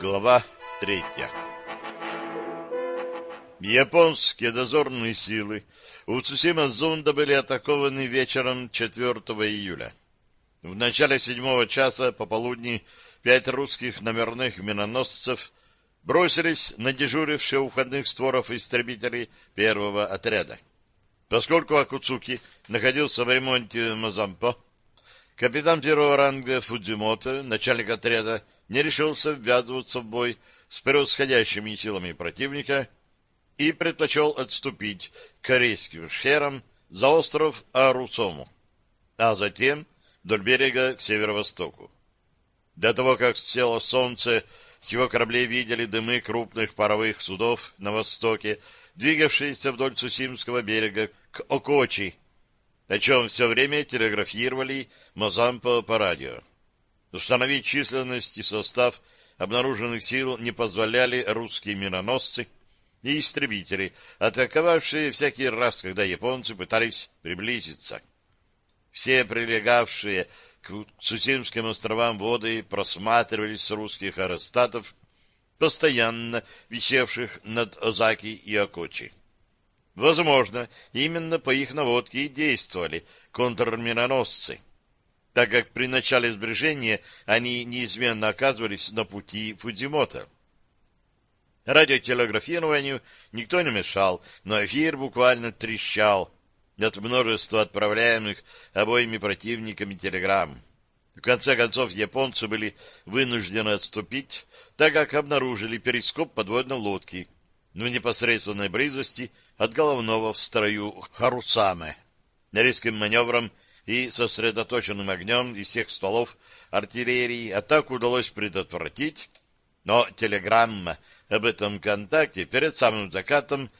Глава третья Японские дозорные силы у Цусима-Зунда были атакованы вечером 4 июля. В начале седьмого часа пополудни пять русских номерных миноносцев бросились на дежурившие у входных створов истребителей первого отряда. Поскольку Акуцуки находился в ремонте Мазампо, капитан первого ранга Фудзимото, начальник отряда, не решился ввязываться в бой с превосходящими силами противника и предпочел отступить к корейским шхерам за остров Арусому, а затем вдоль берега к северо-востоку. До того, как село солнце, с его кораблей видели дымы крупных паровых судов на востоке, двигавшиеся вдоль Цусимского берега к Окочи, о чем все время телеграфировали Мозампо по радио. Установить численность и состав обнаруженных сил не позволяли русские миноносцы и истребители, атаковавшие всякий раз, когда японцы пытались приблизиться. Все прилегавшие к Цусимским островам воды просматривались с русских аэростатов, постоянно висевших над Озаки и Окочи. Возможно, именно по их наводке и действовали контрминоносцы, так как при начале сближения они неизменно оказывались на пути Фудзимота. Радиотелеграфированию никто не мешал, но эфир буквально трещал от множества отправляемых обоими противниками телеграмм. В конце концов, японцы были вынуждены отступить, так как обнаружили перископ подводной лодки в непосредственной близости от головного в строю Харусаме. Резким маневром и сосредоточенным огнем из всех стволов артиллерии атаку удалось предотвратить, но телеграмма об этом контакте перед самым закатом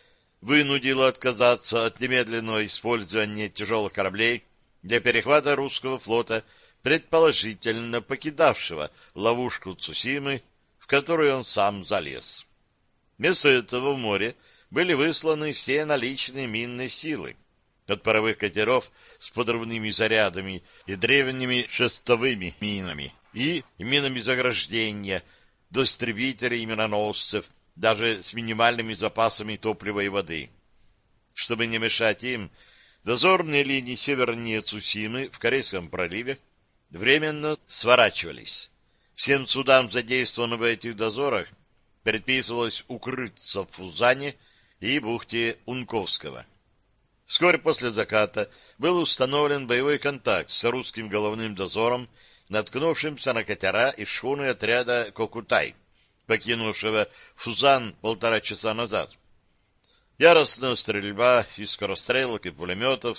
вынудила отказаться от немедленного использования тяжелых кораблей для перехвата русского флота, предположительно покидавшего ловушку Цусимы, в которую он сам залез. Вместо этого в море были высланы все наличные минные силы, от паровых катеров с подрывными зарядами и древними шестовыми минами и минами заграждения до истребителей и миноносцев, даже с минимальными запасами топлива и воды. Чтобы не мешать им, дозорные линии севернее Цусимы в Корейском проливе временно сворачивались. Всем судам, задействованным в этих дозорах, предписывалось укрыться в Фузане и бухте Унковского. Вскоре после заката был установлен боевой контакт с русским головным дозором, наткнувшимся на катера и шхуны отряда «Кокутай», покинувшего Фузан полтора часа назад. Яростная стрельба из скорострелок и пулеметов,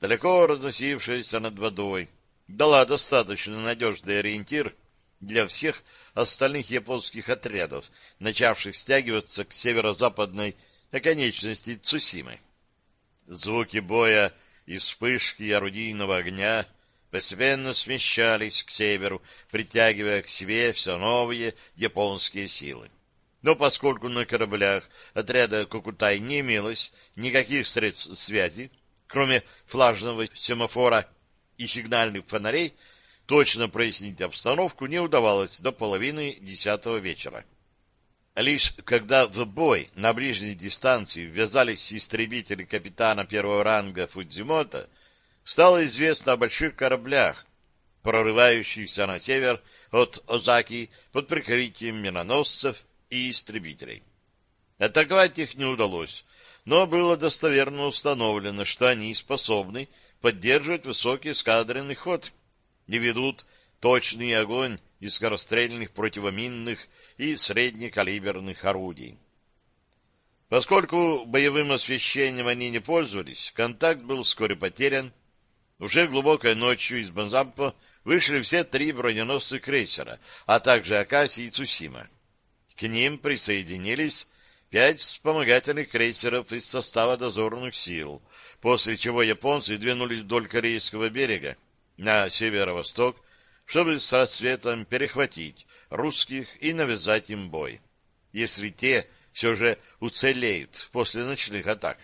далеко разносившаяся над водой, дала достаточно надежный ориентир для всех остальных японских отрядов, начавших стягиваться к северо-западной оконечности Цусимы. Звуки боя и вспышки орудийного огня постепенно смещались к северу, притягивая к себе все новые японские силы. Но поскольку на кораблях отряда Кокутай не имелось никаких средств связи, кроме флажного семафора и сигнальных фонарей, точно прояснить обстановку не удавалось до половины десятого вечера. Лишь когда в бой на ближней дистанции ввязались истребители капитана первого ранга Фудзимота, стало известно о больших кораблях, прорывающихся на север от Озаки под прикрытием миноносцев и истребителей. Атаковать их не удалось, но было достоверно установлено, что они способны поддерживать высокий эскадренный ход и ведут точный огонь из скорострельных противоминных и среднекалиберных орудий. Поскольку боевым освещением они не пользовались, контакт был вскоре потерян. Уже глубокой ночью из Бонзампо вышли все три броненосцы крейсера, а также Акаси и Цусима. К ним присоединились пять вспомогательных крейсеров из состава дозорных сил, после чего японцы двинулись вдоль Корейского берега на северо-восток, чтобы с рассветом перехватить русских и навязать им бой, если те все же уцелеют после ночных атак.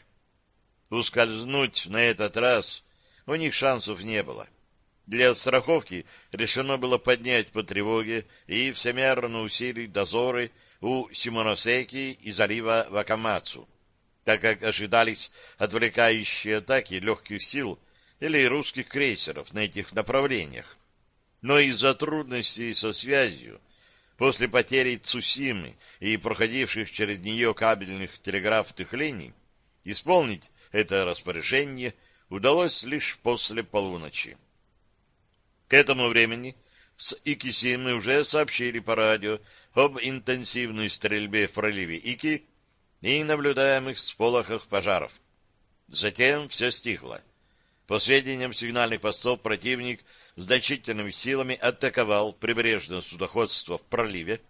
Ускользнуть на этот раз у них шансов не было. Для страховки решено было поднять по тревоге и всемерно усилить дозоры у Симоносеки и залива Вакамацу, так как ожидались отвлекающие атаки легких сил или русских крейсеров на этих направлениях. Но из-за трудностей со связью, после потери Цусимы и проходивших через нее кабельных телеграфных линий, исполнить это распоряжение удалось лишь после полуночи. К этому времени с Икисимы уже сообщили по радио об интенсивной стрельбе в проливе Ики и наблюдаемых сполохах пожаров. Затем все стихло. По сведениям сигнальных постов, противник значительными силами атаковал прибрежное судоходство в проливе,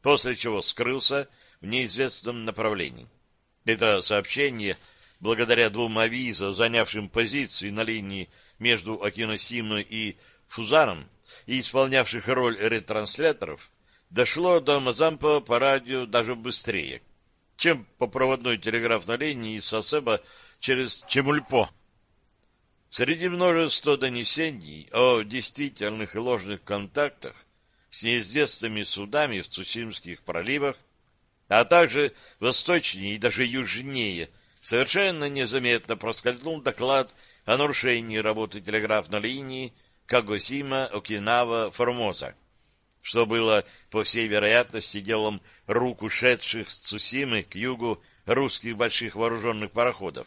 после чего скрылся в неизвестном направлении. Это сообщение, благодаря двум авизо, занявшим позиции на линии между Акиносимой и Фузаном и исполнявших роль ретрансляторов, дошло до Мазампа по радио даже быстрее, чем по проводной телеграфной линии из Сосеба через Чемульпо. Среди множества донесений о действительных и ложных контактах с неизвестными судами в Цусимских проливах, а также восточнее и даже южнее, совершенно незаметно проскользнул доклад о нарушении работы телеграфной линии Кагосима, Окинава, Формоза, что было, по всей вероятности, делом рук ушедших с Цусимы к югу русских больших вооруженных пароходов.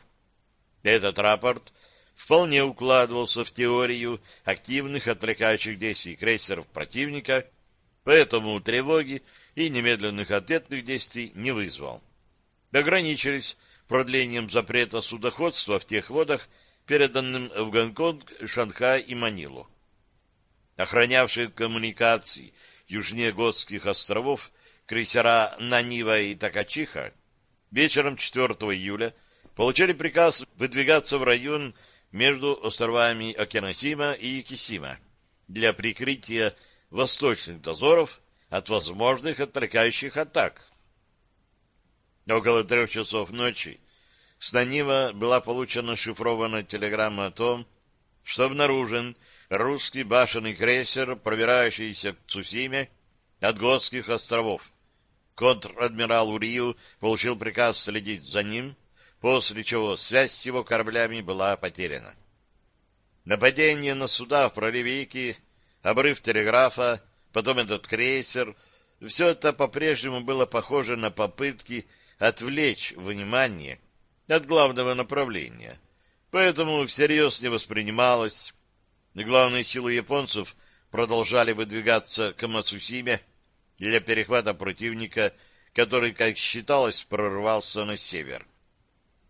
Этот рапорт вполне укладывался в теорию активных отвлекающих действий крейсеров противника, поэтому тревоги и немедленных ответных действий не вызвал. Ограничились продлением запрета судоходства в тех водах, переданным в Гонконг, Шанхай и Манилу. Охранявшие коммуникации южнее Готских островов крейсера Нанива и Такачиха вечером 4 июля получили приказ выдвигаться в район между островами Окиносима и Кисима для прикрытия восточных дозоров от возможных отвлекающих атак. Около трех часов ночи с Нанива была получена шифрованная телеграмма о том, что обнаружен русский башенный крейсер, пробирающийся к Цусиме от Готских островов. Контр-адмирал Урию получил приказ следить за ним, после чего связь с его кораблями была потеряна. Нападение на суда в проливе Ики, обрыв телеграфа, потом этот крейсер — все это по-прежнему было похоже на попытки отвлечь внимание от главного направления, поэтому всерьез не воспринималось. Главные силы японцев продолжали выдвигаться к Мацусиме для перехвата противника, который, как считалось, прорвался на север.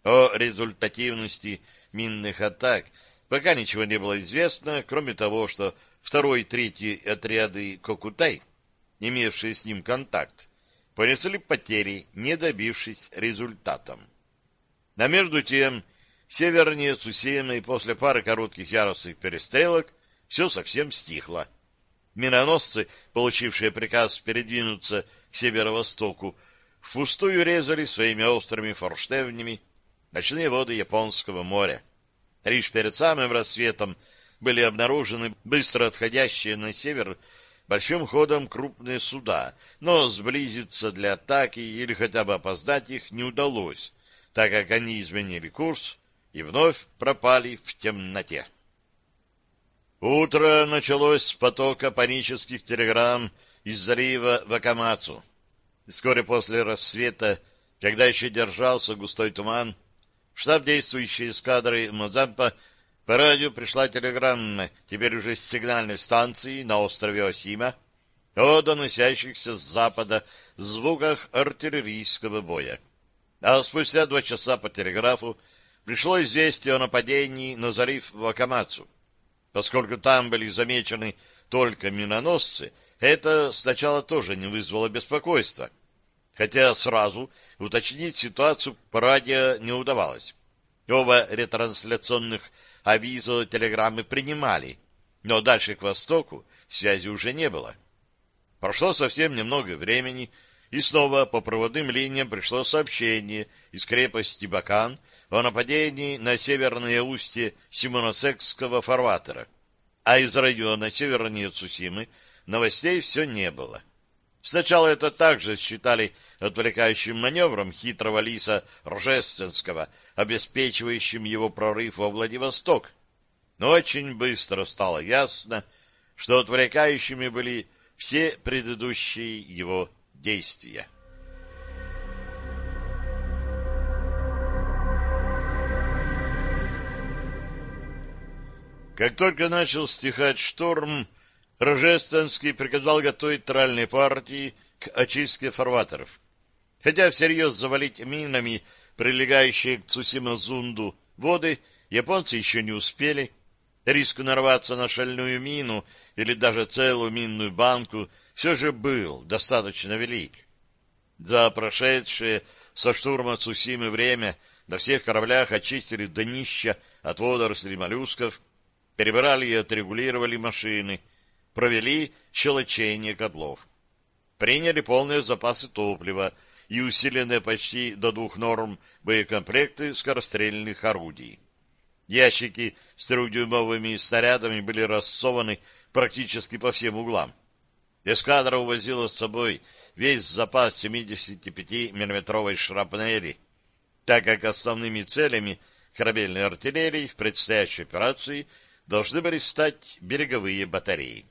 О результативности минных атак пока ничего не было известно, кроме того, что второй и третий отряды Кокутай, имевшие с ним контакт, понесли потери, не добившись результатом. А между тем, севернее Цусимы после пары коротких яростных перестрелок все совсем стихло. Миноносцы, получившие приказ передвинуться к северо-востоку, впустую резали своими острыми форштевнями ночные воды Японского моря. Лишь перед самым рассветом были обнаружены быстро отходящие на север большим ходом крупные суда, но сблизиться для атаки или хотя бы опоздать их не удалось, так как они изменили курс и вновь пропали в темноте. Утро началось с потока панических телеграмм из залива Вакамацу. Вскоре после рассвета, когда еще держался густой туман, штаб действующей эскадры Мозампа по радио пришла телеграмма, теперь уже с сигнальной станции на острове Осима, о доносящихся с запада звуках артиллерийского боя. А спустя два часа по телеграфу пришло известие о нападении на залив Вакамацу. Поскольку там были замечены только миноносцы, это сначала тоже не вызвало беспокойства хотя сразу уточнить ситуацию по радио не удавалось. Оба ретрансляционных авизо телеграммы принимали, но дальше к востоку связи уже не было. Прошло совсем немного времени, и снова по проводным линиям пришло сообщение из крепости Бакан о нападении на северное устье Симоносекского фарватера, а из района севернее Цусимы новостей все не было. Сначала это также считали отвлекающим маневром хитрого лиса Рожественского, обеспечивающим его прорыв во Владивосток. Но очень быстро стало ясно, что отвлекающими были все предыдущие его действия. Как только начал стихать шторм, Рожественский приказал готовить тральные партии к очистке фарватеров. Хотя всерьез завалить минами прилегающие к Цусима-Зунду воды японцы еще не успели. Риск нарваться на шальную мину или даже целую минную банку все же был достаточно велик. За прошедшее со штурма Цусимы время на всех кораблях очистили днища от водорослей моллюсков, перебирали и отрегулировали машины, провели щелочение котлов. Приняли полные запасы топлива и усиленные почти до двух норм боекомплекты скорострельных орудий. Ящики с трехдюймовыми снарядами были рассованы практически по всем углам. Эскадра увозила с собой весь запас 75-миллиметровой шрапнели, так как основными целями корабельной артиллерии в предстоящей операции – должны были стать береговые батареи.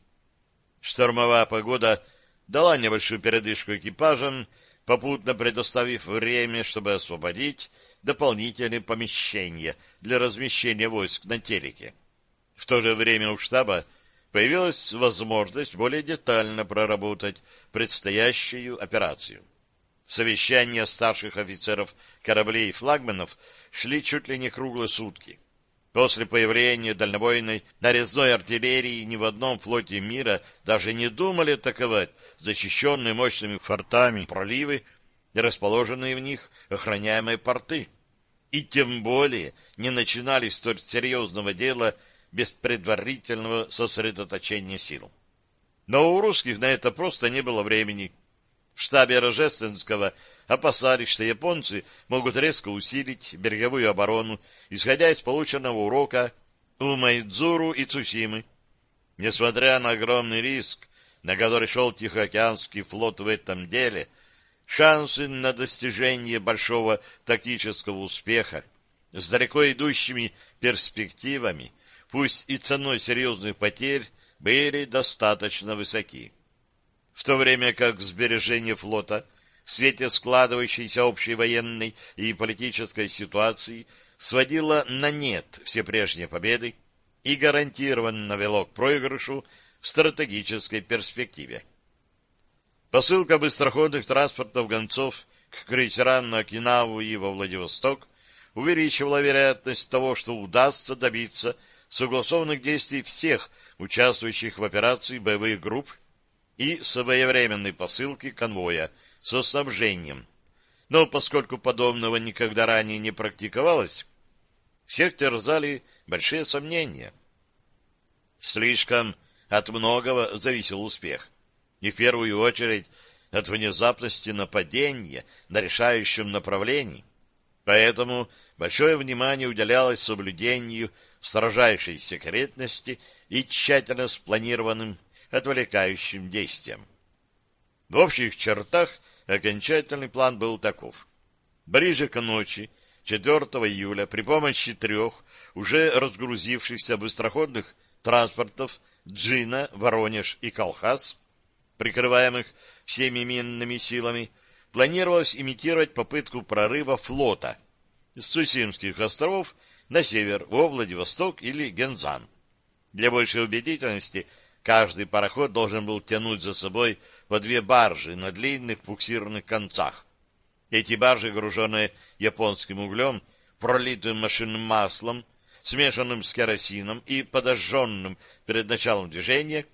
Штормовая погода дала небольшую передышку экипажам, попутно предоставив время, чтобы освободить дополнительные помещения для размещения войск на телеке. В то же время у штаба появилась возможность более детально проработать предстоящую операцию. Совещания старших офицеров кораблей и флагманов шли чуть ли не круглые сутки. После появления дальнобойной нарезной артиллерии ни в одном флоте мира даже не думали атаковать защищенные мощными фортами проливы и расположенные в них охраняемые порты. И тем более не начинали столь серьезного дела без предварительного сосредоточения сил. Но у русских на это просто не было времени. В штабе Рожественского опасались, что японцы могут резко усилить береговую оборону, исходя из полученного урока у Майдзуру и Цусимы. Несмотря на огромный риск, на который шел Тихоокеанский флот в этом деле, шансы на достижение большого тактического успеха с далеко идущими перспективами, пусть и ценой серьезных потерь, были достаточно высоки. В то время как сбережение флота – в свете складывающейся общей военной и политической ситуации сводила на нет все прежние победы и гарантированно вело к проигрышу в стратегической перспективе. Посылка быстроходных транспортов гонцов к крейсерам на Окинаву и во Владивосток увеличивала вероятность того, что удастся добиться согласованных действий всех участвующих в операции боевых групп и своевременной посылки конвоя – со снабжением. Но поскольку подобного никогда ранее не практиковалось, всех терзали большие сомнения. Слишком от многого зависел успех. И в первую очередь от внезапности нападения на решающем направлении. Поэтому большое внимание уделялось соблюдению строжайшей секретности и тщательно спланированным отвлекающим действиям. В общих чертах окончательный план был таков. Ближе к ночи 4 июля при помощи трех уже разгрузившихся быстроходных транспортов Джина, Воронеж и Колхаз, прикрываемых всеми минными силами, планировалось имитировать попытку прорыва флота с Цусимских островов на север, во Владивосток или Гензан. Для большей убедительности каждый пароход должен был тянуть за собой по две баржи на длинных буксирных концах. Эти баржи, груженные японским углем, пролитым машинным маслом, смешанным с керосином и подожженным перед началом движения,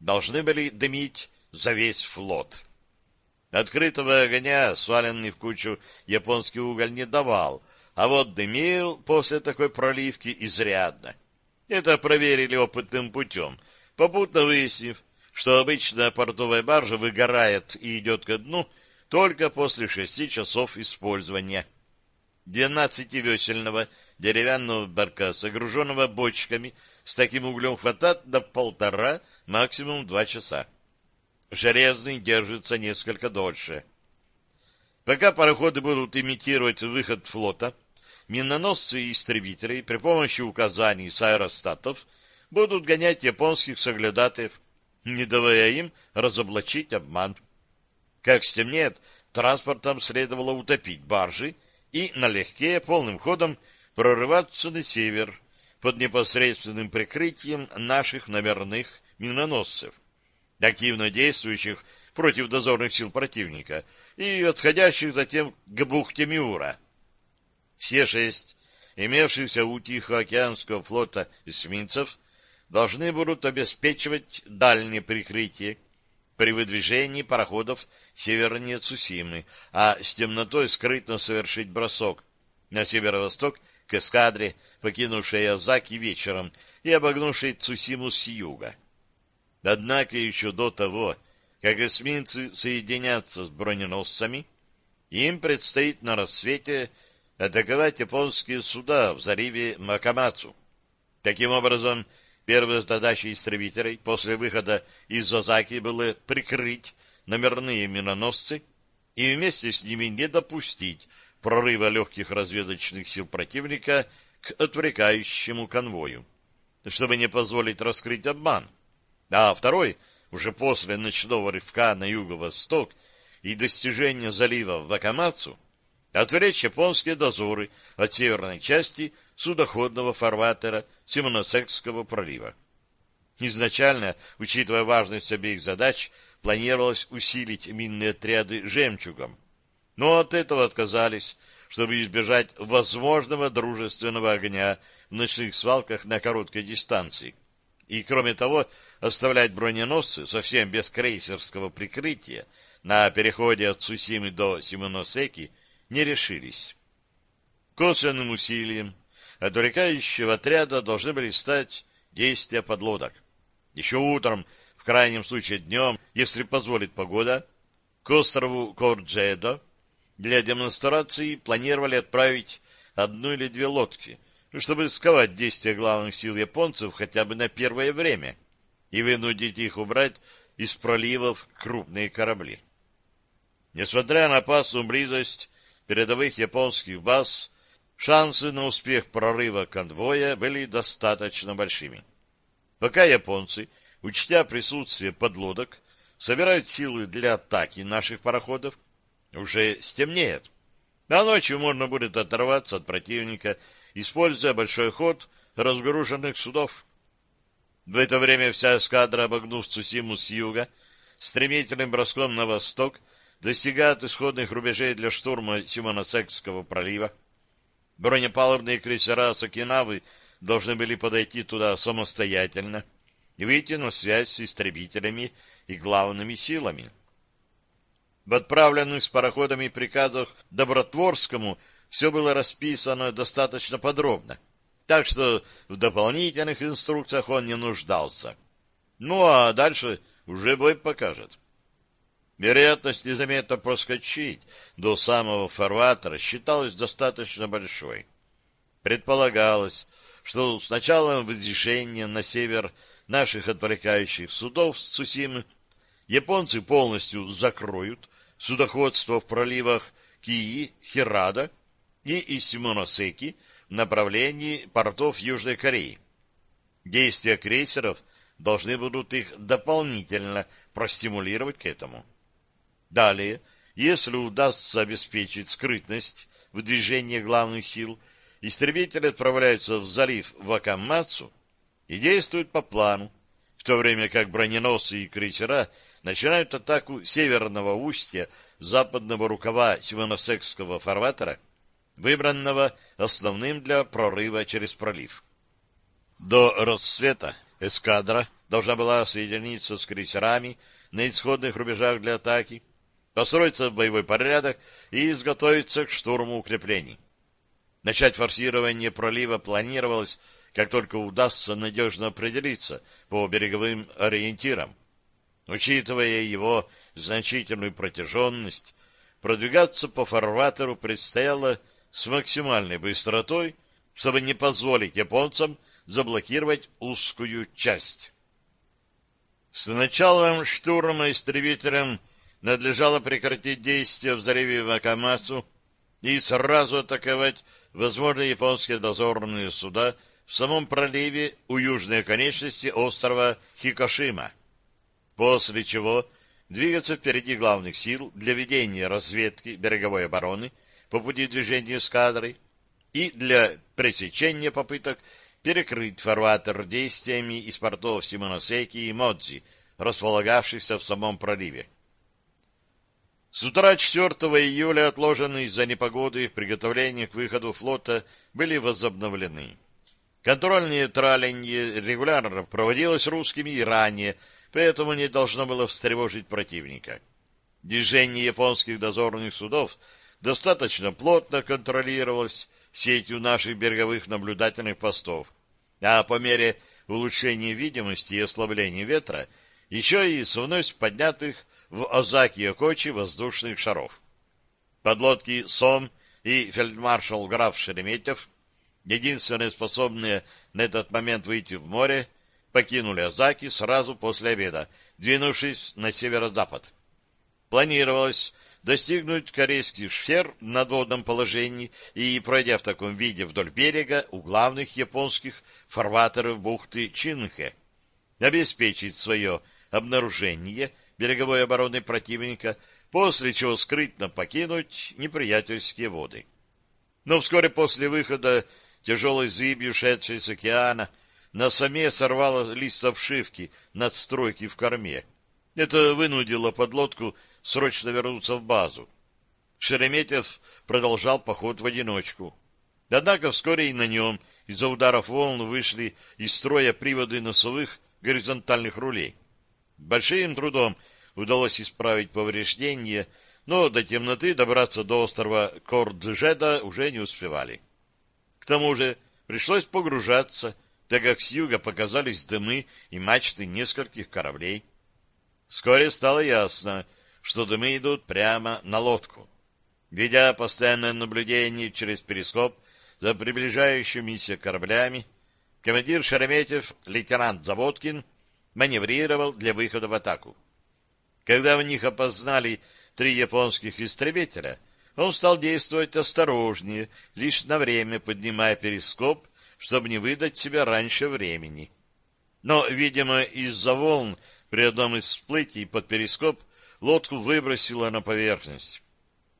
должны были дымить за весь флот. Открытого огня, сваленный в кучу японский уголь, не давал, а вот дымил после такой проливки изрядно. Это проверили опытным путем, попутно выяснив, что обычно портовая баржа выгорает и идет ко дну только после шести часов использования. Двенадцативесельного деревянного барка, загруженного бочками с таким углем хватает до полтора, максимум два часа. Железный держится несколько дольше. Пока пароходы будут имитировать выход флота, миноносцы и истребители при помощи указаний с аэростатов будут гонять японских соглядатаев, не давая им разоблачить обман. Как стемнеет, транспортом следовало утопить баржи и налегке полным ходом прорываться на север под непосредственным прикрытием наших номерных миноносцев, активно действующих против дозорных сил противника и отходящих затем к бухте Миура. Все шесть имевшихся у Тихоокеанского флота эсминцев должны будут обеспечивать дальнее прикрытие при выдвижении пароходов севернее Цусимы, а с темнотой скрытно совершить бросок на северо-восток к эскадре, покинувшей Азаки вечером и обогнувшей Цусиму с юга. Однако еще до того, как эсминцы соединятся с броненосцами, им предстоит на рассвете атаковать японские суда в заливе Макамацу. Таким образом, первой задачей истребителей после выхода из Озаки было прикрыть номерные миноносцы и вместе с ними не допустить прорыва легких разведочных сил противника к отвлекающему конвою, чтобы не позволить раскрыть обман. А второй, уже после ночного рывка на юго-восток и достижения залива Вакамацу, отвлечь японские дозоры от северной части судоходного фарватера Симоносекского пролива. Изначально, учитывая важность обеих задач, планировалось усилить минные отряды «Жемчугом», но от этого отказались, чтобы избежать возможного дружественного огня в ночных свалках на короткой дистанции. И, кроме того, оставлять броненосцы совсем без крейсерского прикрытия на переходе от Сусимы до Симоносеки не решились. Косвенным усилием отвлекающего отряда должны были стать действия подлодок. Еще утром, в крайнем случае днем, если позволит погода, к острову Корджедо для демонстрации планировали отправить одну или две лодки, чтобы сковать действия главных сил японцев хотя бы на первое время и вынудить их убрать из проливов крупные корабли. Несмотря на опасную близость передовых японских баз, шансы на успех прорыва конвоя были достаточно большими. Пока японцы, учтя присутствие подлодок, собирают силы для атаки наших пароходов, уже стемнеет. А ночью можно будет оторваться от противника, используя большой ход разгруженных судов. В это время вся эскадра, обогнув Цусиму с юга, стремительным броском на восток, достигает исходных рубежей для штурма Симоносекского пролива. Бронепалубные крейсера Сокинавы должны были подойти туда самостоятельно и выйти на связь с истребителями и главными силами. В отправленных с пароходами приказах Добротворскому все было расписано достаточно подробно, так что в дополнительных инструкциях он не нуждался. Ну, а дальше уже бой покажет. Вероятность незаметно проскочить до самого фарватера считалась достаточно большой. Предполагалось, что с началом движения на север наших отвлекающих судов с Цусимы японцы полностью закроют судоходство в проливах Кии, Хирада и из Симоносеки в направлении портов Южной Кореи. Действия крейсеров должны будут их дополнительно простимулировать к этому. Далее, если удастся обеспечить скрытность в движении главных сил, истребители отправляются в залив Вакамацу и действуют по плану, в то время как броненосцы и крейсера начинают атаку северного устья западного рукава Симоносекского фарватера, выбранного основным для прорыва через пролив. До рассвета эскадра должна была соединиться с крейсерами на исходных рубежах для атаки, построиться в боевой порядок и изготовиться к штурму укреплений. Начать форсирование пролива планировалось, как только удастся надежно определиться по береговым ориентирам. Учитывая его значительную протяженность, продвигаться по фарватеру предстояло с максимальной быстротой, чтобы не позволить японцам заблокировать узкую часть. С началом штурма истребителям надлежало прекратить действия в заливе Вакамасу и сразу атаковать возможные японские дозорные суда в самом проливе у южной конечности острова Хикошима, после чего двигаться впереди главных сил для ведения разведки береговой обороны по пути движения эскадры и для пресечения попыток перекрыть фарватер действиями из портов Симоносеки и Модзи, располагавшихся в самом проливе. С утра 4 июля отложенные из-за непогоды приготовления к выходу флота были возобновлены. Контрольное траленье регулярно проводилось русскими и ранее, поэтому не должно было встревожить противника. Движение японских дозорных судов достаточно плотно контролировалось сетью наших береговых наблюдательных постов, а по мере улучшения видимости и ослабления ветра еще и с вновь поднятых в Озаки и Окочи воздушных шаров. Подлодки «Сом» и фельдмаршал граф Шереметьев, единственные способные на этот момент выйти в море, покинули Озаки сразу после обеда, двинувшись на северо-запад. Планировалось достигнуть корейский шхер в надводном положении и, пройдя в таком виде вдоль берега у главных японских фарватеров бухты Чинхе, обеспечить свое обнаружение береговой обороны противника, после чего скрытно покинуть неприятельские воды. Но вскоре после выхода тяжелой зыбью, шедшей с океана, на саме сорвало лист обшивки надстройки в корме. Это вынудило подлодку срочно вернуться в базу. Шереметьев продолжал поход в одиночку. Однако вскоре и на нем из-за ударов волн вышли из строя приводы носовых горизонтальных рулей. Большим трудом удалось исправить повреждения, но до темноты добраться до острова Корджеда уже не успевали. К тому же пришлось погружаться, так как с юга показались дымы и мачты нескольких кораблей. Вскоре стало ясно, что дымы идут прямо на лодку. Ведя постоянное наблюдение через перископ за приближающимися кораблями, командир Шереметьев, лейтенант Заводкин, маневрировал для выхода в атаку. Когда в них опознали три японских истребителя, он стал действовать осторожнее, лишь на время поднимая перископ, чтобы не выдать себя раньше времени. Но, видимо, из-за волн при одном из всплытий под перископ лодку выбросило на поверхность.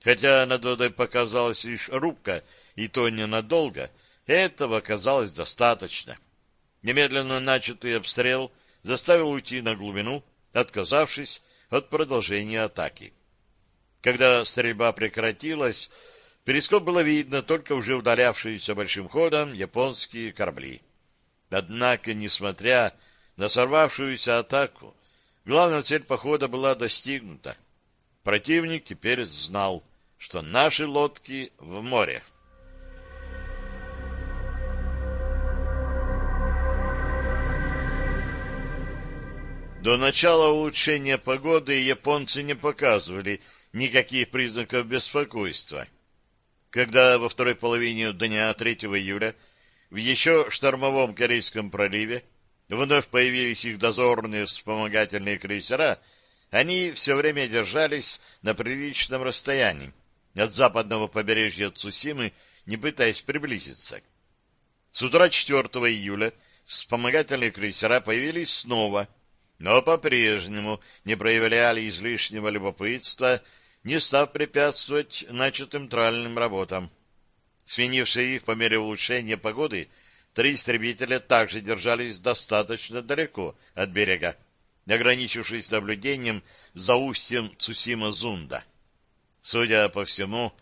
Хотя над водой показалась лишь рубка, и то ненадолго, этого оказалось достаточно. Немедленно начатый обстрел заставил уйти на глубину, отказавшись от продолжения атаки. Когда стрельба прекратилась, перископ было видно только уже удалявшиеся большим ходом японские корабли. Однако, несмотря на сорвавшуюся атаку, Главная цель похода была достигнута. Противник теперь знал, что наши лодки в море. До начала улучшения погоды японцы не показывали никаких признаков беспокойства. Когда во второй половине дня 3 июля в еще штормовом Корейском проливе вновь появились их дозорные вспомогательные крейсера, они все время держались на приличном расстоянии от западного побережья Цусимы, не пытаясь приблизиться. С утра 4 июля вспомогательные крейсера появились снова, но по-прежнему не проявляли излишнего любопытства, не став препятствовать начатым тральным работам. Сменившие их по мере улучшения погоды, Три истребителя также держались достаточно далеко от берега, ограничившись наблюдением за устьем Цусима-Зунда. Судя по всему,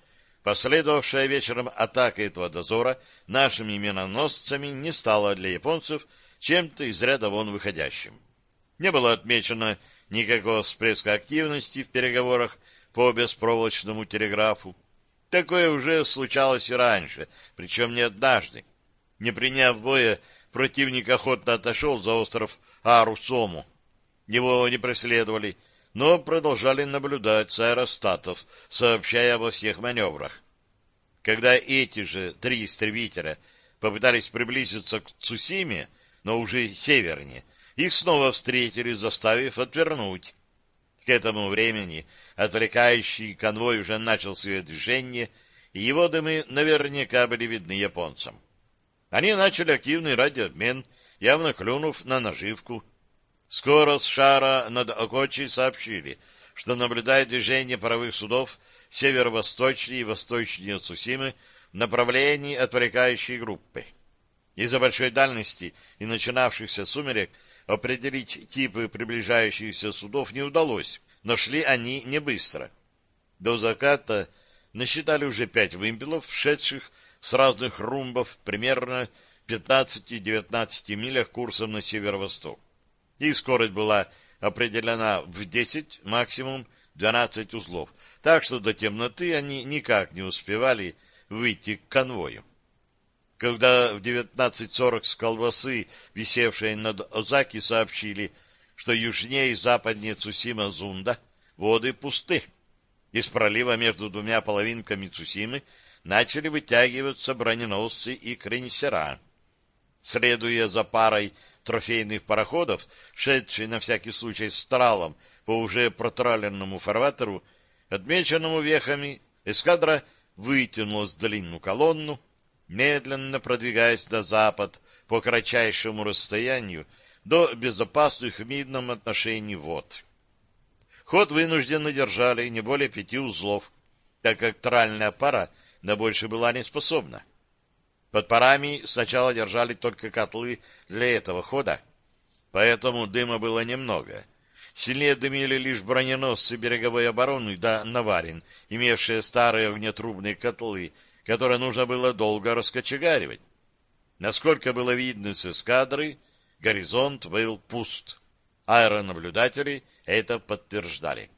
последовавшая вечером атака этого дозора нашими миноносцами не стала для японцев чем-то из ряда вон выходящим. Не было отмечено никакого всплеска активности в переговорах по беспроволочному телеграфу. Такое уже случалось и раньше, причем не однажды. Не приняв боя, противник охотно отошел за остров Арусому. Его не преследовали, но продолжали наблюдать с аэростатов, сообщая обо всех маневрах. Когда эти же три истребителя попытались приблизиться к Цусиме, но уже севернее, их снова встретили, заставив отвернуть. К этому времени отвлекающий конвой уже начал свое движение, и его дымы наверняка были видны японцам. Они начали активный радиообмен, явно клюнув на наживку. Скоро с шара над Окочи сообщили, что наблюдает движение паровых судов северо-восточнее и восточнее Цусимы в направлении отвлекающей группы. Из-за большой дальности и начинавшихся сумерек определить типы приближающихся судов не удалось, но шли они не быстро. До заката насчитали уже пять вымпелов, шедших с разных румбов примерно 15-19 милях курсом на северо-восток. Их скорость была определена в 10, максимум 12 узлов, так что до темноты они никак не успевали выйти к конвою. Когда в 19.40 с колбасы, висевшей над Озаки, сообщили, что южнее и западнее Цусима-Зунда воды пусты. Из пролива между двумя половинками Цусимы начали вытягиваться броненосцы и крейсера. Следуя за парой трофейных пароходов, шедший на всякий случай с тралом по уже протраленному фарватеру, отмеченному вехами, эскадра вытянулась в длинную колонну, медленно продвигаясь на запад по кратчайшему расстоянию до безопасных в мидном отношении вод. Ход вынужденно держали не более пяти узлов, так как тральная пара на больше была не способна. Под парами сначала держали только котлы для этого хода, поэтому дыма было немного. Сильнее дымили лишь броненосцы береговой обороны да Наварин, имевшие старые огнетрубные котлы, которые нужно было долго раскочегаривать. Насколько было видно с эскадры, горизонт был пуст. Аэронаблюдатели это подтверждали.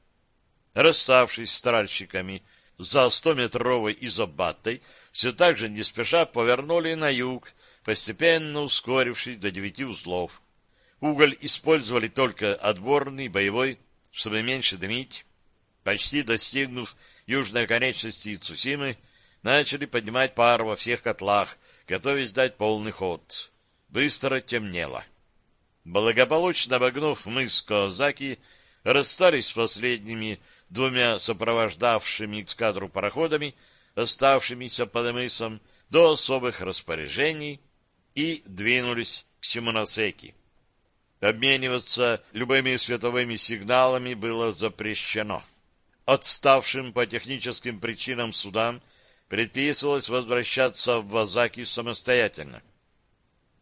Расставшись с тральщиками за стометровой изобатой, все так же не спеша повернули на юг, постепенно ускорившись до девяти узлов. Уголь использовали только отборный, боевой, чтобы меньше дымить. Почти достигнув южной конечности Цусимы, начали поднимать пар во всех котлах, готовясь дать полный ход. Быстро темнело. Благополучно обогнув мыс Козаки, расстались с последними двумя сопровождавшими эскадру пароходами оставшимися под мысом, до особых распоряжений и двинулись к Симоносеки. Обмениваться любыми световыми сигналами было запрещено. Отставшим по техническим причинам судам предписывалось возвращаться в Вазаки самостоятельно.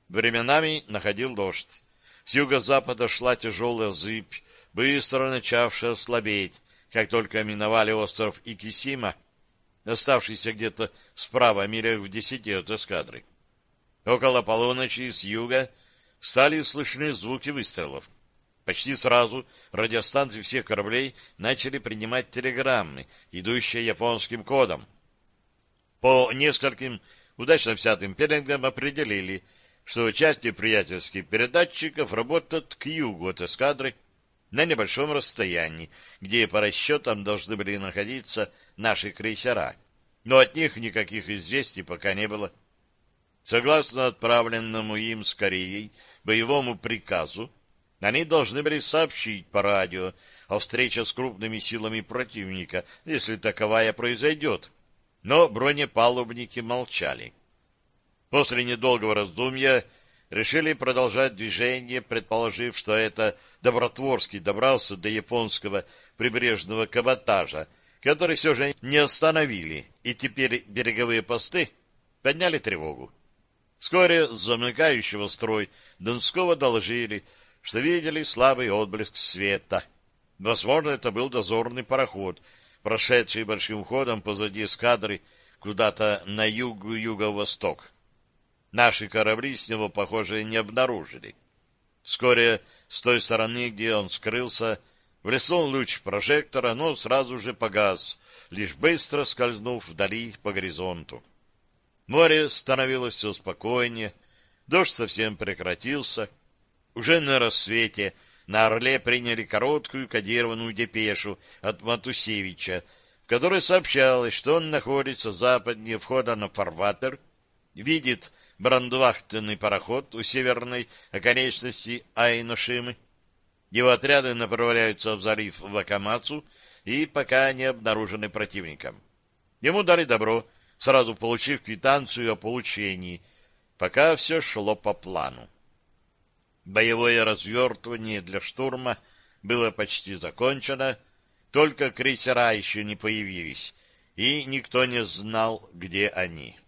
Временами находил дождь. С юго-запада шла тяжелая зыбь, быстро начавшая слабеть, как только миновали остров Икисима, оставшийся где-то справа милях в десяти от эскадры. Около полуночи с юга стали слышны звуки выстрелов. Почти сразу радиостанции всех кораблей начали принимать телеграммы, идущие японским кодом. По нескольким удачно взятым пеленгам определили, что части приятельских передатчиков работают к югу от эскадры на небольшом расстоянии, где по расчетам должны были находиться наши крейсера, но от них никаких известий пока не было. Согласно отправленному им с Кореей боевому приказу, они должны были сообщить по радио о встрече с крупными силами противника, если таковая произойдет. Но бронепалубники молчали. После недолгого раздумья решили продолжать движение, предположив, что это Добротворский добрался до японского прибрежного каботажа, который все же не остановили, и теперь береговые посты подняли тревогу. Вскоре замыкающего строй Донского доложили, что видели слабый отблеск света. Возможно, это был дозорный пароход, прошедший большим ходом позади эскадры куда-то на юг-юго-восток. Наши корабли с него, похоже, не обнаружили. Вскоре с той стороны, где он скрылся, Влеснул луч прожектора, но сразу же погас, лишь быстро скользнув вдали по горизонту. Море становилось все спокойнее, дождь совсем прекратился. Уже на рассвете на Орле приняли короткую кодированную депешу от Матусевича, в которой сообщалось, что он находится западнее входа на фарватер, видит брандвахтенный пароход у северной оконечности Айношимы. Его отряды направляются в залив Вакамацу и пока не обнаружены противником. Ему дали добро, сразу получив квитанцию о получении, пока все шло по плану. Боевое развертывание для штурма было почти закончено, только крейсера еще не появились, и никто не знал, где они.